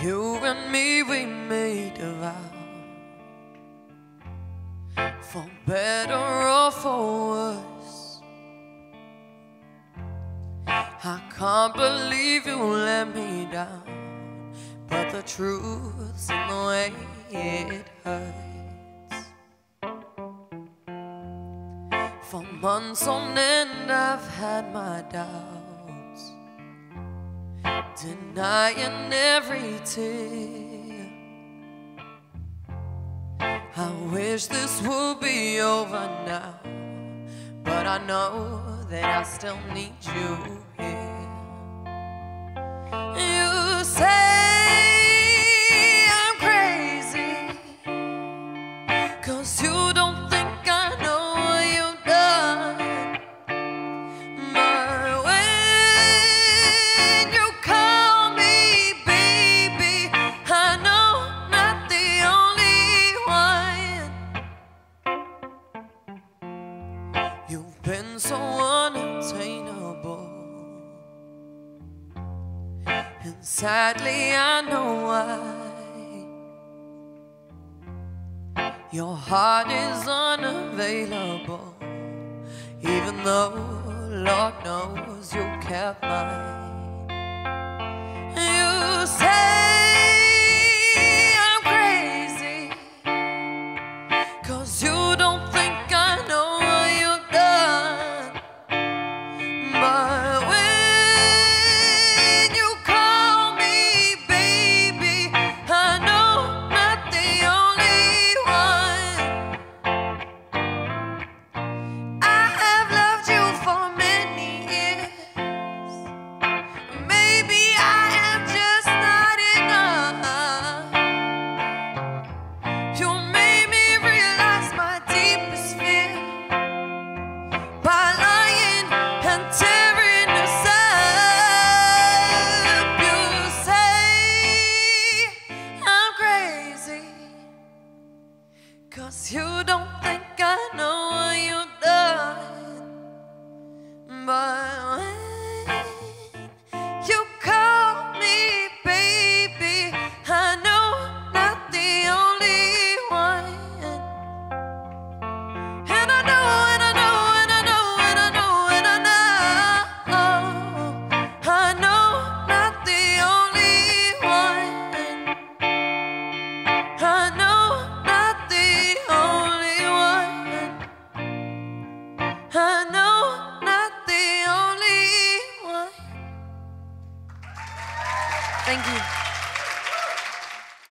You and me, we made a vow. For better or for worse. I can't believe you let me down. But the truth's in the way it hurts. For months on end I've had my doubts denying every tear. I wish this would be over now, but I know that I still need you here. You say I'm crazy, cause you You've been so unattainable, and sadly I know why. Your heart is unavailable. Even though Lord knows you kept mine. Cause you don't think I know what you've done. Thank you.